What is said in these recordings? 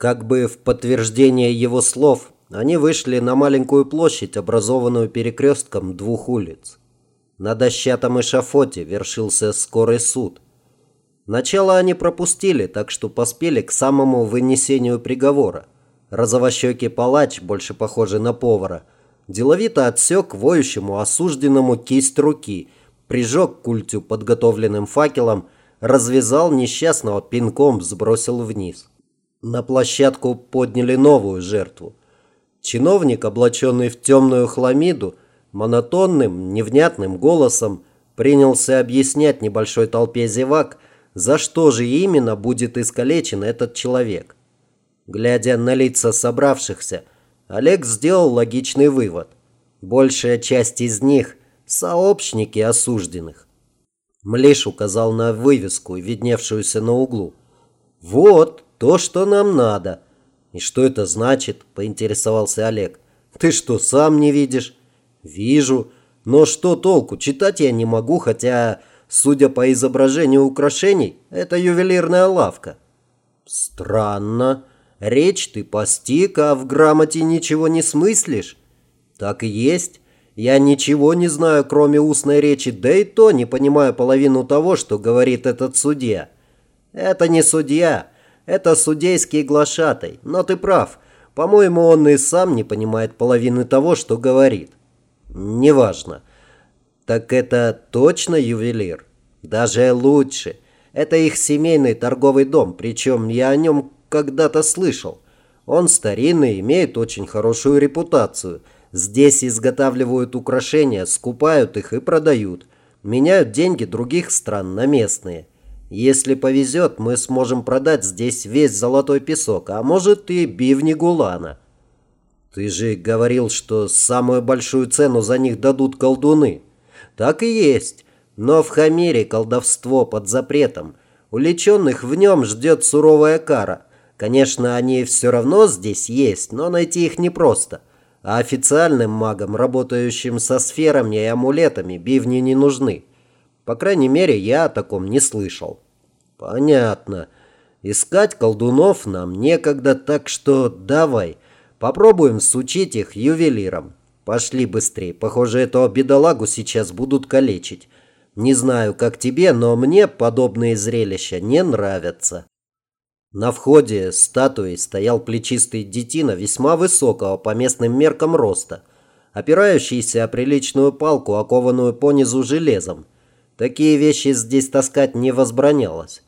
Как бы в подтверждение его слов, они вышли на маленькую площадь, образованную перекрестком двух улиц. На дощатом эшафоте вершился скорый суд. Начало они пропустили, так что поспели к самому вынесению приговора. Розовощекий палач, больше похожий на повара, деловито отсек воющему осужденному кисть руки, прижег культю подготовленным факелом, развязал несчастного пинком, сбросил вниз. На площадку подняли новую жертву. Чиновник, облаченный в темную хламиду, монотонным, невнятным голосом принялся объяснять небольшой толпе зевак, за что же именно будет искалечен этот человек. Глядя на лица собравшихся, Олег сделал логичный вывод. Большая часть из них – сообщники осужденных. Млиш указал на вывеску, видневшуюся на углу. «Вот то, что нам надо». «И что это значит?» – поинтересовался Олег. «Ты что, сам не видишь?» «Вижу. Но что толку? Читать я не могу, хотя, судя по изображению украшений, это ювелирная лавка». «Странно. Речь ты постиг, а в грамоте ничего не смыслишь? Так и есть. Я ничего не знаю, кроме устной речи, да и то не понимаю половину того, что говорит этот судья. Это не судья, это судейский глашатай. Но ты прав. По-моему, он и сам не понимает половины того, что говорит. Неважно. Так это точно ювелир? Даже лучше. Это их семейный торговый дом, причем я о нем когда-то слышал. Он старинный, имеет очень хорошую репутацию. Здесь изготавливают украшения, скупают их и продают. Меняют деньги других стран на местные. Если повезет, мы сможем продать здесь весь золотой песок, а может и бивни Гулана. Ты же говорил, что самую большую цену за них дадут колдуны. Так и есть. Но в Хамере колдовство под запретом. Уличенных в нем ждет суровая кара – Конечно, они все равно здесь есть, но найти их непросто. А официальным магам, работающим со сферами и амулетами, бивни не нужны. По крайней мере, я о таком не слышал. Понятно. Искать колдунов нам некогда, так что давай, попробуем сучить их ювелиром. Пошли быстрее, похоже, этого бедолагу сейчас будут калечить. Не знаю, как тебе, но мне подобные зрелища не нравятся. На входе статуей стоял плечистый детина весьма высокого по местным меркам роста, опирающийся о приличную палку, окованную понизу железом. Такие вещи здесь таскать не возбранялось.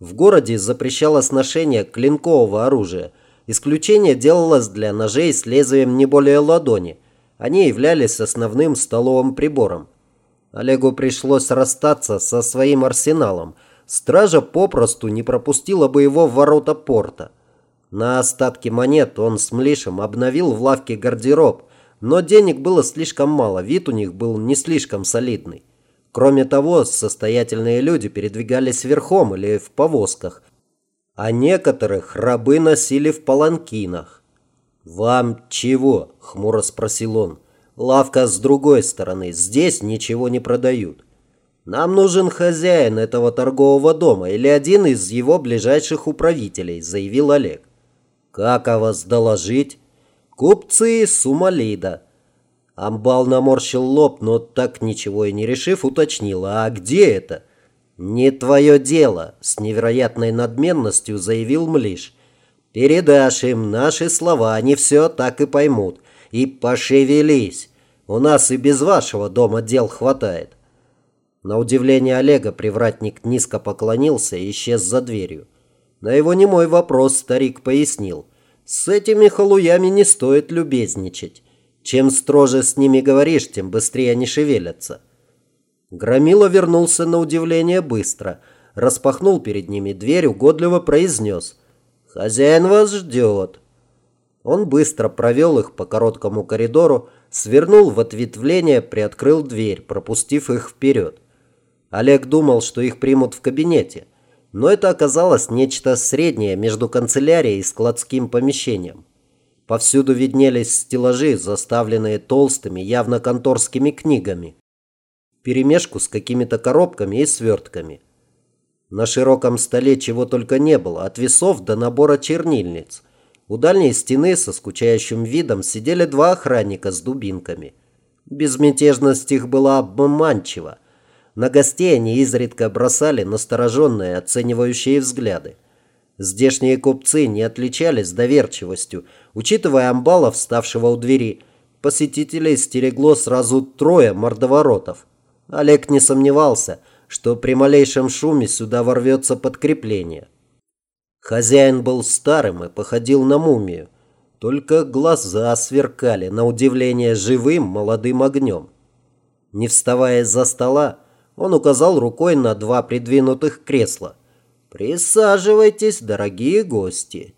В городе запрещалось ношение клинкового оружия. Исключение делалось для ножей с лезвием не более ладони. Они являлись основным столовым прибором. Олегу пришлось расстаться со своим арсеналом – стража попросту не пропустила бы его в ворота порта. На остатки монет он с Млишем обновил в лавке гардероб, но денег было слишком мало, вид у них был не слишком солидный. Кроме того, состоятельные люди передвигались верхом или в повозках, а некоторых рабы носили в паланкинах. «Вам чего?» – хмуро спросил он. «Лавка с другой стороны, здесь ничего не продают». Нам нужен хозяин этого торгового дома или один из его ближайших управителей, заявил Олег. Как о вас доложить? Купцы Сумалида. Амбал наморщил лоб, но так ничего и не решив, уточнил. А где это? Не твое дело, с невероятной надменностью заявил Млиш. Передашь им наши слова, они все так и поймут. И пошевелись. У нас и без вашего дома дел хватает. На удивление Олега привратник низко поклонился и исчез за дверью. На его немой вопрос старик пояснил. «С этими халуями не стоит любезничать. Чем строже с ними говоришь, тем быстрее они шевелятся». Громила вернулся на удивление быстро. Распахнул перед ними дверь, угодливо произнес. «Хозяин вас ждет». Он быстро провел их по короткому коридору, свернул в ответвление, приоткрыл дверь, пропустив их вперед. Олег думал, что их примут в кабинете, но это оказалось нечто среднее между канцелярией и складским помещением. Повсюду виднелись стеллажи, заставленные толстыми, явно конторскими книгами, перемешку с какими-то коробками и свертками. На широком столе чего только не было, от весов до набора чернильниц. У дальней стены со скучающим видом сидели два охранника с дубинками. Безмятежность их была обманчива. На гостей они изредка бросали настороженные оценивающие взгляды. Здешние купцы не отличались доверчивостью. Учитывая амбалов, ставшего у двери, посетителей стерегло сразу трое мордоворотов. Олег не сомневался, что при малейшем шуме сюда ворвется подкрепление. Хозяин был старым и походил на мумию. Только глаза сверкали, на удивление, живым молодым огнем. Не вставая из-за стола, он указал рукой на два придвинутых кресла. «Присаживайтесь, дорогие гости».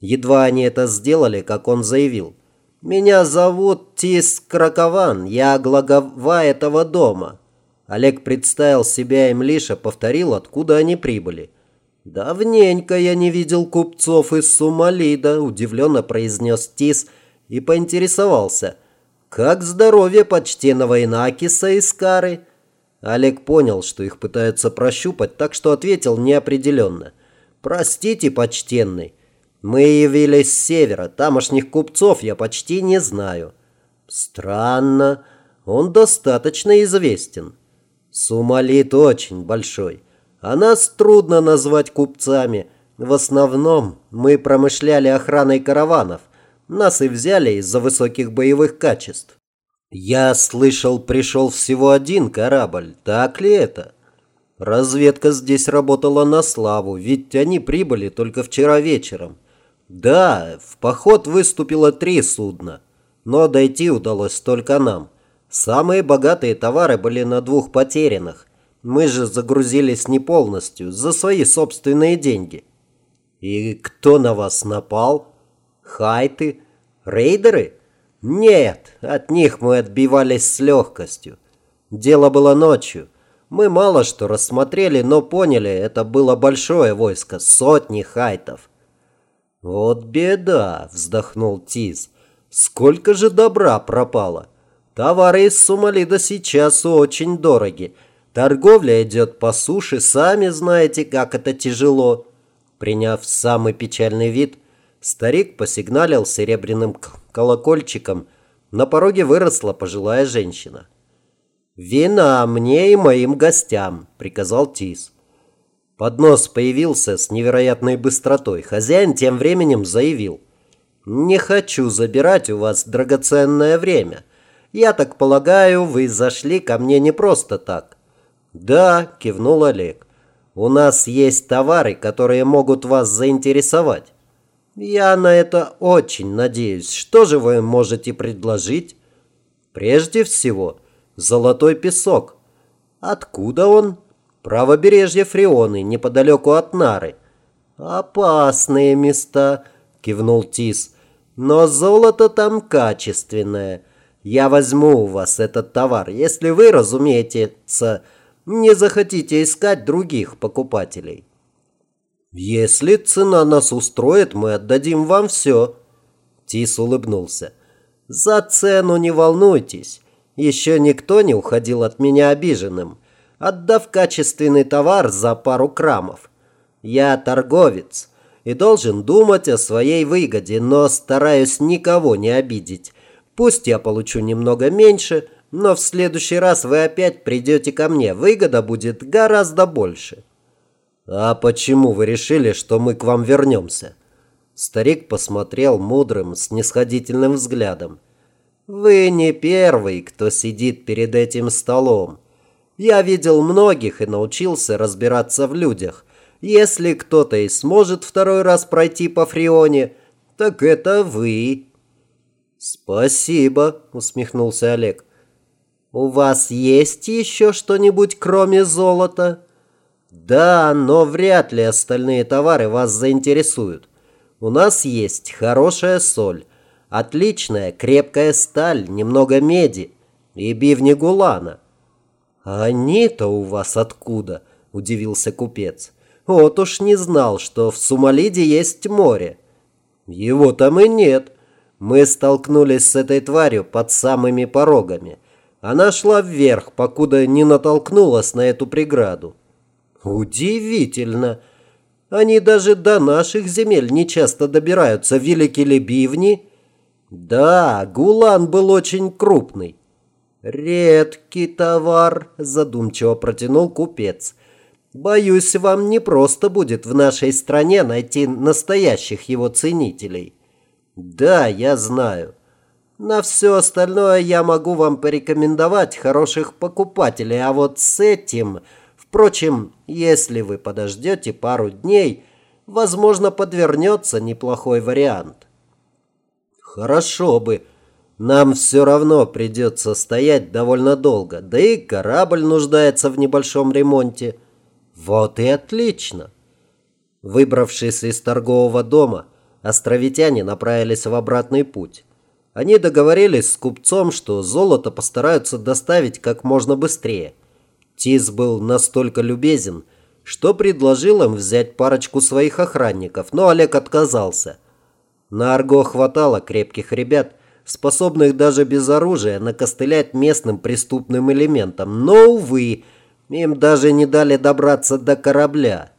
Едва они это сделали, как он заявил. «Меня зовут Тис Кракован, я глава этого дома». Олег представил себя им лишь, повторил, откуда они прибыли. «Давненько я не видел купцов из Сумалида», – удивленно произнес Тис и поинтересовался. «Как здоровье почтенного Инакиса из Кары?» Олег понял, что их пытаются прощупать, так что ответил неопределенно. «Простите, почтенный, мы явились с севера, тамошних купцов я почти не знаю». «Странно, он достаточно известен». «Сумалит очень большой, а нас трудно назвать купцами. В основном мы промышляли охраной караванов, нас и взяли из-за высоких боевых качеств». «Я слышал, пришел всего один корабль, так ли это?» «Разведка здесь работала на славу, ведь они прибыли только вчера вечером». «Да, в поход выступило три судна, но дойти удалось только нам. Самые богатые товары были на двух потерянных. Мы же загрузились не полностью, за свои собственные деньги». «И кто на вас напал? Хайты? Рейдеры?» Нет, от них мы отбивались с легкостью. Дело было ночью. Мы мало что рассмотрели, но поняли, это было большое войско, сотни хайтов. «Вот беда!» – вздохнул Тиз. «Сколько же добра пропало! Товары из Сумалида сейчас очень дороги. Торговля идет по суше, сами знаете, как это тяжело». Приняв самый печальный вид, старик посигналил серебряным колокольчиком, на пороге выросла пожилая женщина. «Вина мне и моим гостям», — приказал Тис. Поднос появился с невероятной быстротой. Хозяин тем временем заявил. «Не хочу забирать у вас драгоценное время. Я так полагаю, вы зашли ко мне не просто так». «Да», — кивнул Олег. «У нас есть товары, которые могут вас заинтересовать». Я на это очень надеюсь. Что же вы можете предложить? Прежде всего, золотой песок. Откуда он? Правобережье Фрионы, неподалеку от Нары. Опасные места, кивнул Тис. Но золото там качественное. Я возьму у вас этот товар, если вы, разумеется, не захотите искать других покупателей. «Если цена нас устроит, мы отдадим вам все». Тис улыбнулся. «За цену не волнуйтесь. Еще никто не уходил от меня обиженным, отдав качественный товар за пару крамов. Я торговец и должен думать о своей выгоде, но стараюсь никого не обидеть. Пусть я получу немного меньше, но в следующий раз вы опять придете ко мне. Выгода будет гораздо больше». «А почему вы решили, что мы к вам вернемся?» Старик посмотрел мудрым, снисходительным взглядом. «Вы не первый, кто сидит перед этим столом. Я видел многих и научился разбираться в людях. Если кто-то и сможет второй раз пройти по Фрионе, так это вы». «Спасибо», — усмехнулся Олег. «У вас есть еще что-нибудь, кроме золота?» Да, но вряд ли остальные товары вас заинтересуют. У нас есть хорошая соль, отличная крепкая сталь, немного меди и бивни гулана. А они-то у вас откуда? Удивился купец. Вот уж не знал, что в Сумалиде есть море. Его там и нет. Мы столкнулись с этой тварью под самыми порогами. Она шла вверх, покуда не натолкнулась на эту преграду. Удивительно. Они даже до наших земель не часто добираются. Велики ли бивни? Да, Гулан был очень крупный. Редкий товар, задумчиво протянул купец. Боюсь, вам не просто будет в нашей стране найти настоящих его ценителей. Да, я знаю. На все остальное я могу вам порекомендовать хороших покупателей, а вот с этим... Впрочем, если вы подождете пару дней, возможно, подвернется неплохой вариант. Хорошо бы. Нам все равно придется стоять довольно долго, да и корабль нуждается в небольшом ремонте. Вот и отлично. Выбравшись из торгового дома, островитяне направились в обратный путь. Они договорились с купцом, что золото постараются доставить как можно быстрее. Тис был настолько любезен, что предложил им взять парочку своих охранников, но Олег отказался. На Арго хватало крепких ребят, способных даже без оружия накостылять местным преступным элементам, но, увы, им даже не дали добраться до корабля.